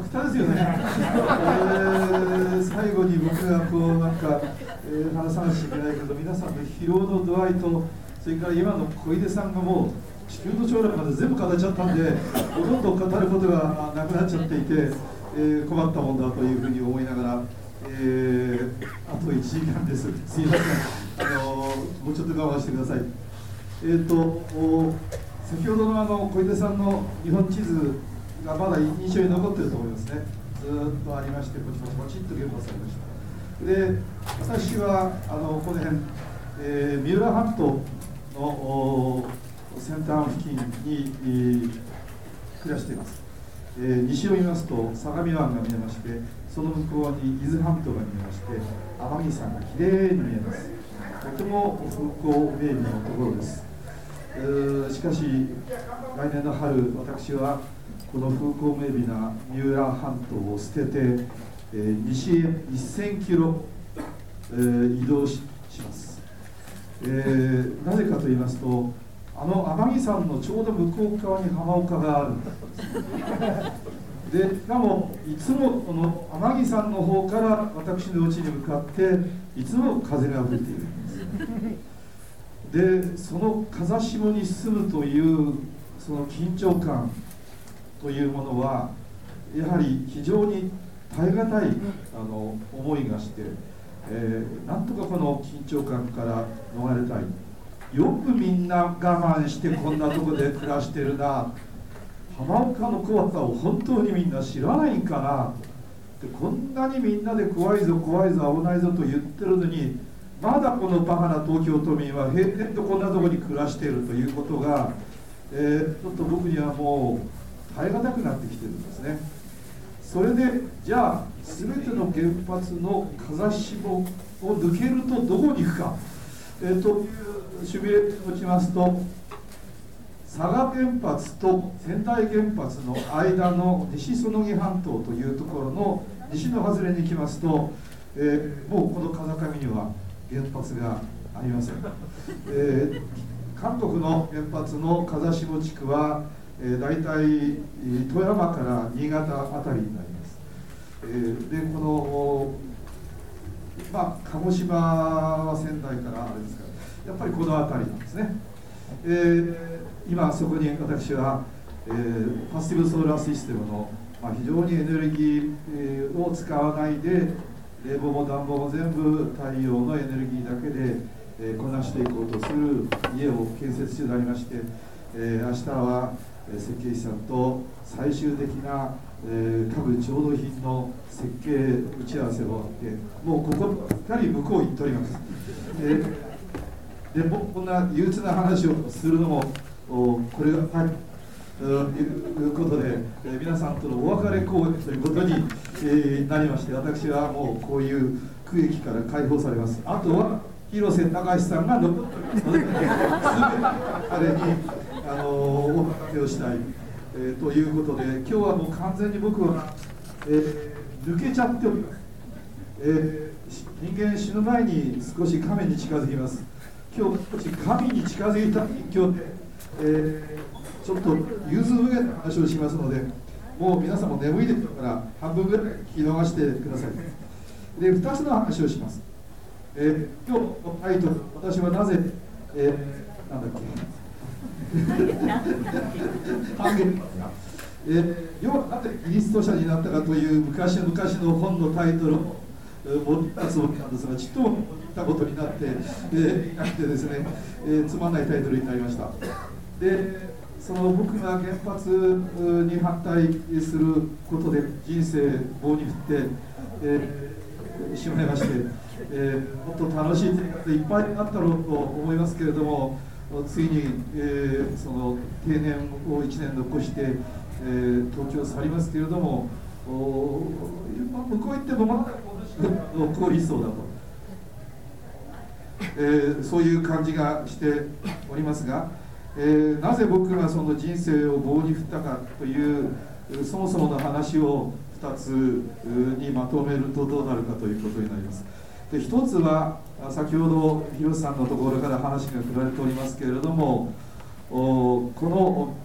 もう聞いてるだけですよね、えー、最後に僕がこうなんか、えー、話さなきゃいけないけど皆さんの疲労の度合いとそれから今の小出さんがもう地球の将来まで全部語っちゃったんでほとんど語ることがなくなっちゃっていて、えー、困ったもんだというふうに思いながら、えー、あと1時間です。すいません。あのもうちょっと我慢してください。えっ、ー、と先ほどのあの小出さんの日本地図がまだ印象に残ってると思いますね。ずっとありましてポチポチポチっと原発されました。で私はあのこの辺、えー、三浦半島の先端付近に、えー、暮らしています、えー、西を見ますと相模湾が見えましてその向こうに伊豆半島が見えまして天城山がきれいに見えます。とても風光明媚なところです。えしかし来年の春私はこの風光明媚な三浦半島を捨てて、えー、西へ1000キロ、えー、移動します、えー、なぜかと言いますとあの天城山のちょうど向こう側に浜岡があるんですでしかもいつもこの天城山の方から私の家に向かっていつも風が吹いているんです。でその風下に住むというその緊張感というものはやはり非常に耐え難いあの思いがして、えー、なんとかこの緊張感から逃れたい。よくみんな我慢してこんなとこで暮らしてるな。浜岡の怖さを本当にみんな知らないんかな。でこんなにみんなで怖いぞ怖いぞ危ないぞと言ってるのにまだこのバカな東京都民は平然とこんなとこに暮らしているということが、えー、ちょっと僕にはもう耐え難くなってきてるんですね。それでじゃあ全ての原発の風下を抜けるとどこに行くか、えー、というシミュレーションをしますと佐賀原発と仙台原発の間の西園木半島というところの西の外れに行きますと、えー、もうこの風上には原発がありません、えー、韓国の原発の風下地区はえー、大体富山から新潟あたりになります、えー、でこのまあ鹿児島は仙台からあれですからやっぱりこの辺りなんですね、えー、今そこに私は、えー、パスティブソーラーシステムの、まあ、非常にエネルギーを使わないで冷房も暖房も全部太陽のエネルギーだけで、えー、こなしていこうとする家を建設中でありまして、えー、明日は設計士さんと最終的な、えー、家具調度品の設計打ち合わせを終わってもうここ2人向こう行っております、えー、でもこんな憂鬱な話をするのもこれがはい。ということで、えー、皆さんとのお別れ公演ということに、えー、なりまして私はもうこういう区域から解放されます。あとは広瀬隆さんが残っております。ので彼にあのお話をしたい、えー、ということで今日はもう完全に僕は、えー、抜けちゃっております、えー、人間死ぬ前に少し神に近づきます。今日少し神に近づいた今日で、えー、ちょっと融通上の話をしますのでもう皆さんも眠いでしょうから半分ぐらい聞き逃してください。で2つの話をします、えー、今日のタイトル私はなぜ、えー、なんだっけ？半減えー、要はなぜキリスト者になったかという昔々の本のタイトルを持ったつもりなんですがちっとも持ったことになって、えー、なってですね、えー、つまんないタイトルになりました。でその僕が原発に反対することで人生棒に振って、えー、しまいまして、えー、もっと楽しい生活いっぱいあったろうと思いますけれどもついに、えー、その定年を1年残して、えー、東京を去りますけれどもお向こう行ってもまだ残りそうだと、えー、そういう感じがしておりますが、えー、なぜ僕がその人生を棒に振ったかというそもそもの話を2つにまとめるとどうなるかということになります。で一つは先ほど広瀬さんのところから話が振られておりますけれどもこの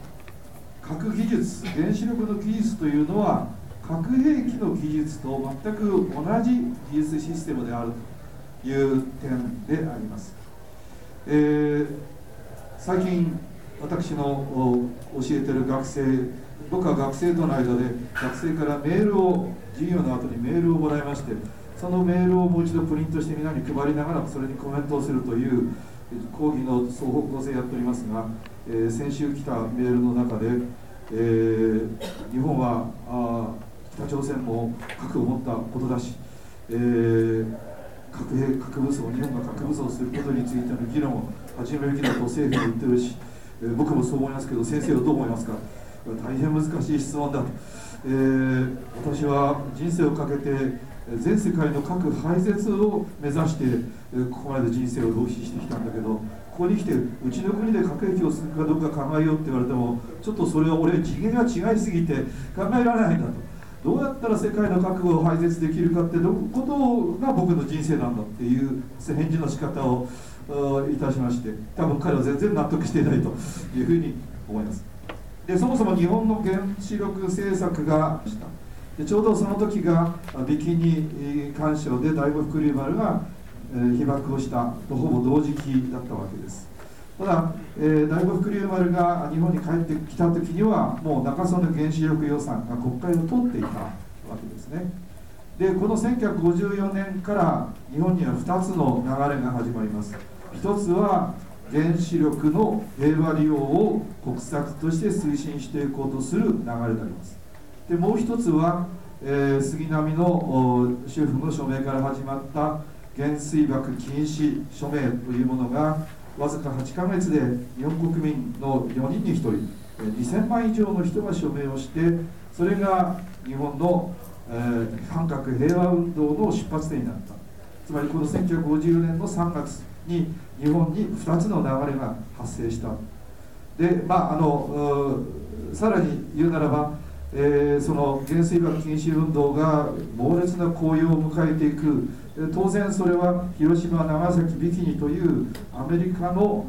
核技術原子力の技術というのは核兵器の技術と全く同じ技術システムであるという点であります、えー、最近私の教えてる学生僕は学生との間で学生からメールを授業の後にメールをもらいましてそのメールをもう一度プリントしてみんなに配りながらそれにコメントをするという講義の双方向性やっておりますが、えー、先週来たメールの中で、えー、日本はあ北朝鮮も核を持ったことだし、えー、核兵核武装日本が核武装することについての議論を始めるべきだと政府は言ってるし、えー、僕もそう思いますけど先生はどう思いますか？大変難しい質問だと、えー、私は人生をかけて全世界の核廃絶を目指してここまで人生を浪費してきたんだけどここに来てうちの国で核兵器をするかどうか考えようって言われてもちょっとそれは俺次元が違いすぎて考えられないんだと。どうやったら世界の核を廃絶できるかってどことが僕の人生なんだっていう返事の仕方をいたしまして多分彼は全然納得していないというふうに思います。でそもそも日本の原子力政策がした。でちょうどその時がビキニ干渉で第五福竜丸が、えー、被爆をしたとほぼ同時期だったわけです。ただ、えー、第五福竜丸が日本に帰ってきた時にはもう中曽根原子力予算が国会を通っていたわけですね。でこの1954年から日本には2つの流れが始まります。一つは原子力の平和利用を国策として推進していこうとする流れであります。でもう一つは、えー、杉並の主婦の署名から始まった原水爆禁止署名というものがわずか8ヶ月で日本国民の4人に1人2000万以上の人が署名をしてそれが日本の、えー、反核平和運動の出発点になった。つまりこの1950年の3月に日本に2つの流れが発生した。でまああのさらに言うならばえー、その原水爆禁止運動が猛烈な紅葉を迎えていく。当然それは広島長崎ビキニというアメリカの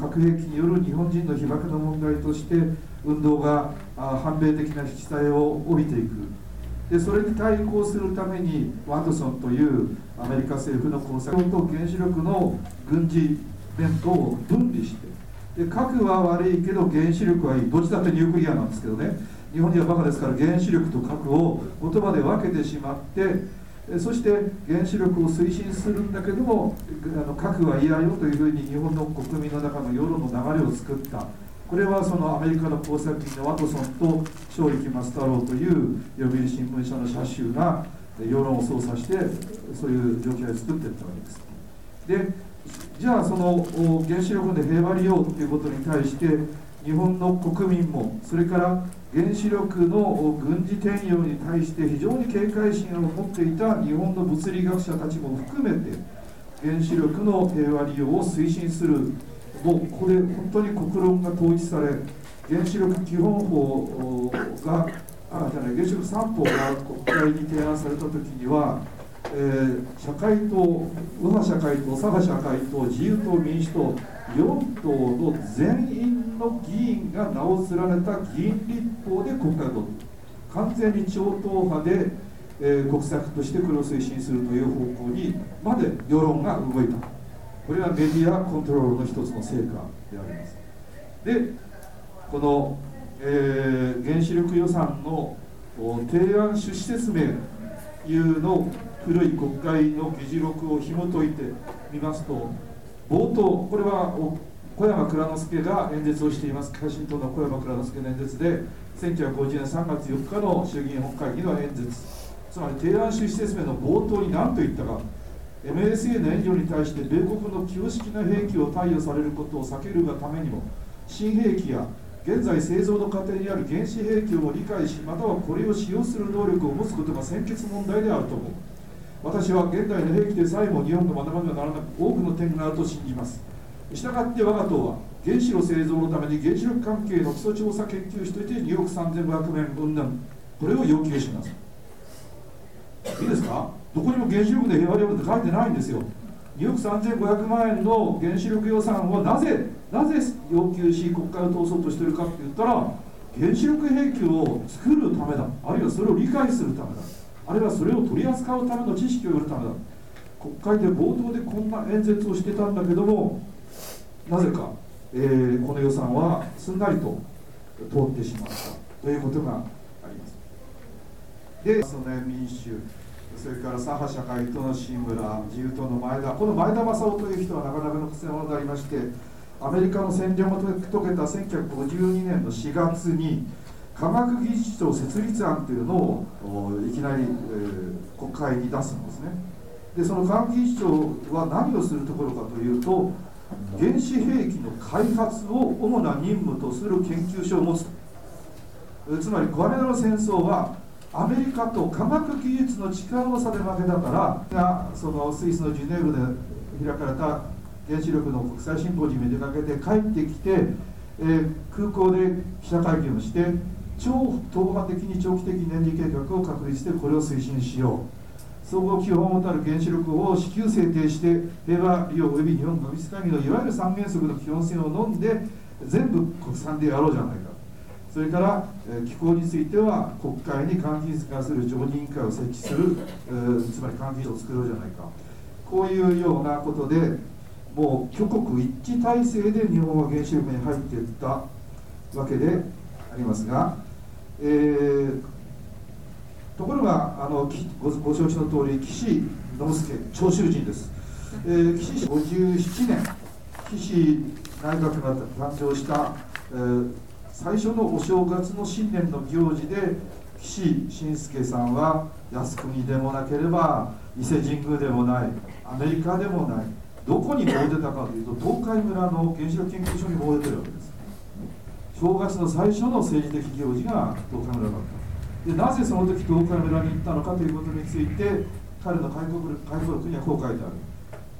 核兵器による日本人の被爆の問題として運動が反米的な色彩を帯びていく。でそれに対抗するためにワトソンというアメリカ政府の工作と原子力の軍事弁当を分離して。で核は悪いけど原子力はいい。どっちだってニュークリアなんですけどね。日本人はバカですから原子力と核を言葉で分けてしまってそして原子力を推進するんだけどもあの核は嫌よというふうに日本の国民の中の世論の流れを作った。これはそのアメリカの工作員のワトソンと正力松太郎という読売新聞社の社衆が世論を操作してそういう状況を作っていったわけです。でじゃあその原子力で平和利用ということに対して日本の国民もそれから原子力の軍事転用に対して非常に警戒心を持っていた日本の物理学者たちも含めて原子力の平和利用を推進するもうこれ本当に国論が統一され原子力基本法があじゃない原子力三法が国会に提案された時には、えー、社会党右派社会党左派社会党自由党民主党4党の全員の議員が名を連ねた議員立法で国会を完全に超党派で、えー、国策としてこれを推進するという方向にまで世論が動いた。これはメディアコントロールの一つの成果であります。でこの、えー、原子力予算の提案趣旨説明いうの古い国会の議事録を紐解いてみますと冒頭これは小山蔵之介が演説をしています。会心党の小山蔵之介の演説で1950年3月4日の衆議院本会議の演説。つまり提案趣旨説明の冒頭に何と言ったか。MSA の援助に対して米国の旧式な兵器を貸与されることを避けるがためにも新兵器や現在製造の過程にある原子兵器を理解しまたはこれを使用する能力を持つことが先決問題であると思う。私は現代の兵器でさえも日本が学ばねばならなく多くの点があると信じます。したがって我が党は原子炉製造のために原子力関係の基礎調査研究士として2億3500万円分断これを要求します。いいですか？どこにも原子力で平和利用って書いてないんですよ。2億3500万円の原子力予算をなぜなぜ要求し国会を通そうとしているかって言ったら原子力兵器を作るためだ。あるいはそれを理解するためだ。あるいはそれを取り扱うための知識を得るためだ。国会で冒頭でこんな演説をしてたんだけどもなぜか、えー、この予算はすんなりと通ってしまったということがあります。でその民主それから左派社会党の新村自由党の前田この前田正夫という人はなかなかの癖者でありましてアメリカの占領を遂げた1952年の4月に科学技術庁設立案というのをいきなり、えー、国会に出すんですね。でその科学技術庁は何をするところかというと原子兵器の開発を主な任務とする研究所を持つつまりこれらの戦争はアメリカと科学技術の力の差で負けだからがそのスイスのジュネーブで開かれた原子力の国際シンポジウムに出かけて帰ってきて、えー、空港で記者会見をして超党派的に長期的年次計画を確立してこれを推進しよう。総合基本をたる原子力を支給制定して平和利用及び日本学術会議のいわゆる三原則の基本線を飲んで全部国産でやろうじゃないか。それから、え気候については国会に換気に関する常任委員会を設置する、えー、つまり換気を作ろうじゃないか。こういうようなことでもう挙国一致体制で日本は原子力に入っていったわけでありますが、えー、ところがあのごご承知の通り岸信介長州人です、えー、岸57年岸内閣が誕生した、えー、最初のお正月の新年の行事で岸信介さんは靖国でもなければ伊勢神宮でもないアメリカでもないどこに燃えてたかというと東海村の原子力研究所に燃えてるわけです。正月の最初の政治的行事が東海村だった。でなぜその時東海村に行ったのかということについて彼の回顧回顧録にはこう書いてある。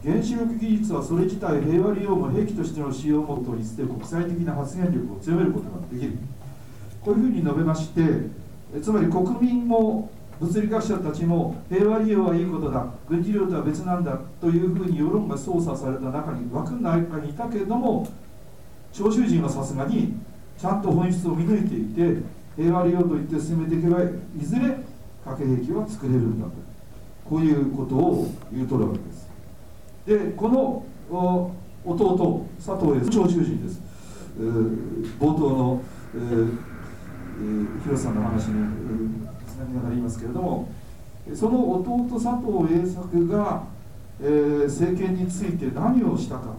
原子力技術はそれ自体平和利用も兵器としての使用もとにして国際的な発言力を強めることができる。こういうふうに述べましてつまり国民も物理学者たちも平和利用はいいことだ。軍事利用とは別なんだというふうに世論が操作された中に枠の中にいたけれども長州人はさすがにちゃんと本質を見抜いていて平和利用といって進めていけばいずれ核兵器は作れるんだと。こういうことを言うとるわけです。でこの弟佐藤栄長州人です、えー、冒頭の、えーえー、広瀬さんの話に、なりながら言いますけれどもその弟佐藤栄作が、えー、政権について何をしたかと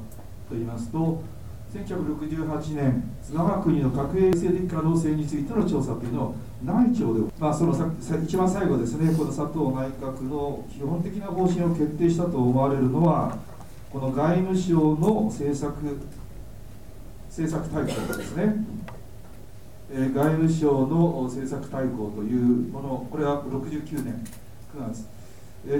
言いますと1968年我が国の核衛生的可能性についての調査というのを内調で、まあ、その一番最後ですねこの佐藤内閣の基本的な方針を決定したと思われるのはこの外務省の政策政策大綱ですね。え外務省の政策大綱というものこれは69年9月、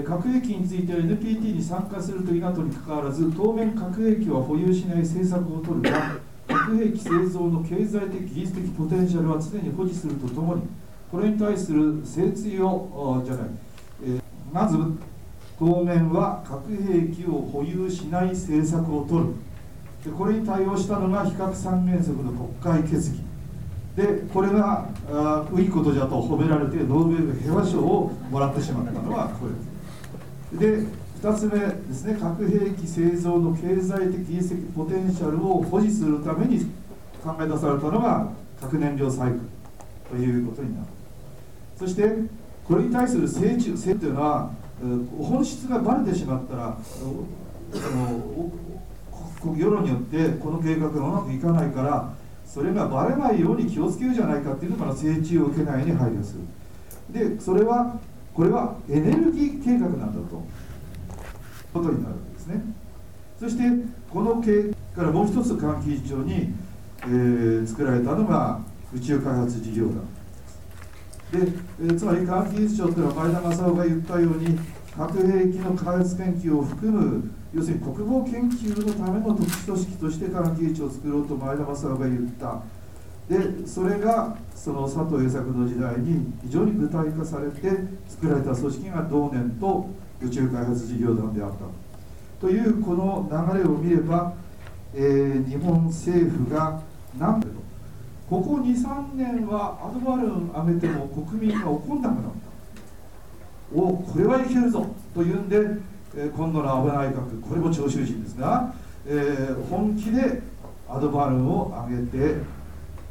核兵器については NPT に参加するという NATO にかかわらず当面核兵器は保有しない政策を取るが 核兵器製造の経済的技術的ポテンシャルは常に保持するとともにこれに対する精通をじゃない、えー、まず当面は核兵器を保有しない政策を取る。でこれに対応したのが非核三原則の国会決議。でこれがあいいことじゃと褒められてノーベル平和賞をもらってしまったのはこれですで2つ目ですね核兵器製造の経済的技術的ポテンシャルを保持するために考え出されたのが核燃料サイクルということになる。そしてこれに対する成中性というのは本質がばれてしまったらその世論によってこの計画がうまくいかないからそれがばれないように気をつけるじゃないかっていうのから成虫を受けないように配慮する。でそれはこれはエネルギー計画なんだと。ことになるわけですね。そしてこの計からもう一つ換気庁に、えー、作られたのが宇宙開発事業団。で、えー、つまり科学技術庁というのは前田正夫が言ったように核兵器の開発研究を含む要するに国防研究のための特殊組織として科学技術を作ろうと前田正夫が言った。でそれがその佐藤栄作の時代に非常に具体化されて作られた組織が同年と宇宙開発事業団であった。というこの流れを見れば、えー、日本政府が何でと。ここ23年はアドバルーン上げても国民が怒んなくなった。おこれはいけるぞ。というんで、えー、今度の安倍内閣これも徴収人ですが、えー、本気でアドバルーンを上げて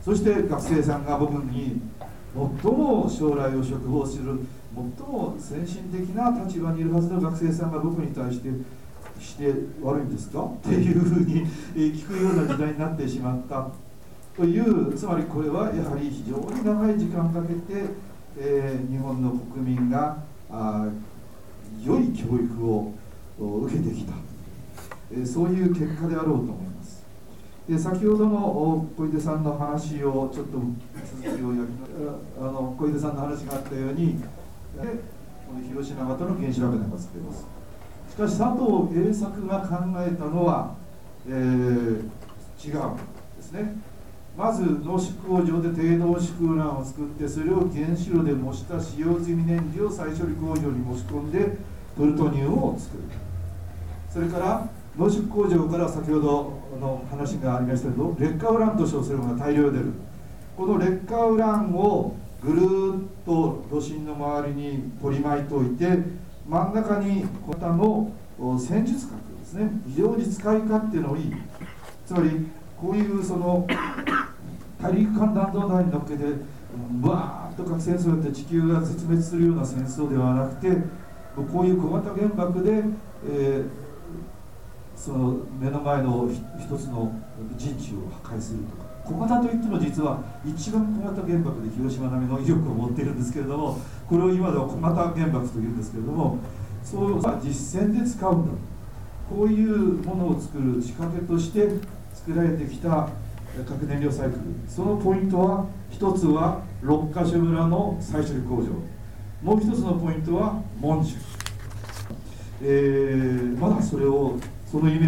そして学生さんが僕に最も将来を嘱望する最も先進的な立場にいるはずの学生さんが僕に対してして悪いんですか？っていうふうに聞くような時代になってしまった。というつまりこれはやはり非常に長い時間かけて、えー、日本の国民があ良い教育を受けてきた、えー、そういう結果であろうと思います。で先ほどの小出さんの話をちょっと続きをやりあの小出さんの話があったようにでこの広島型の原子爆弾が作れます。しかし佐藤栄作が考えたのは、えー、違うんですね。まず濃縮工場で低濃縮ウランを作ってそれを原子炉で模した使用済み燃料を再処理工場に持ち込んでプルトニウムを作る。それから濃縮工場から先ほどの話がありましたけど劣化ウランと称するものが大量出る。この劣化ウランをぐるっと炉心の周りに取り巻いておいて真ん中にこのの戦術核ですね非常に使い勝手のいい。つまりこういうその 大陸間弾道弾に乗っけてバーッと核戦争やって地球が絶滅するような戦争ではなくてこういう小型原爆で、えーその目の前の一つの陣地を破壊するとか小型といっても実は一番小型原爆で広島並みの威力を持っているんですけれどもこれを今では小型原爆というんですけれどもそう実戦で使うんだこういうものを作る仕掛けとして作られてきた核燃料サイクル。そのポイントは一つは六ヶ所村の再処理工場。もう一つのポイントは文殊、えー、まだそれをその夢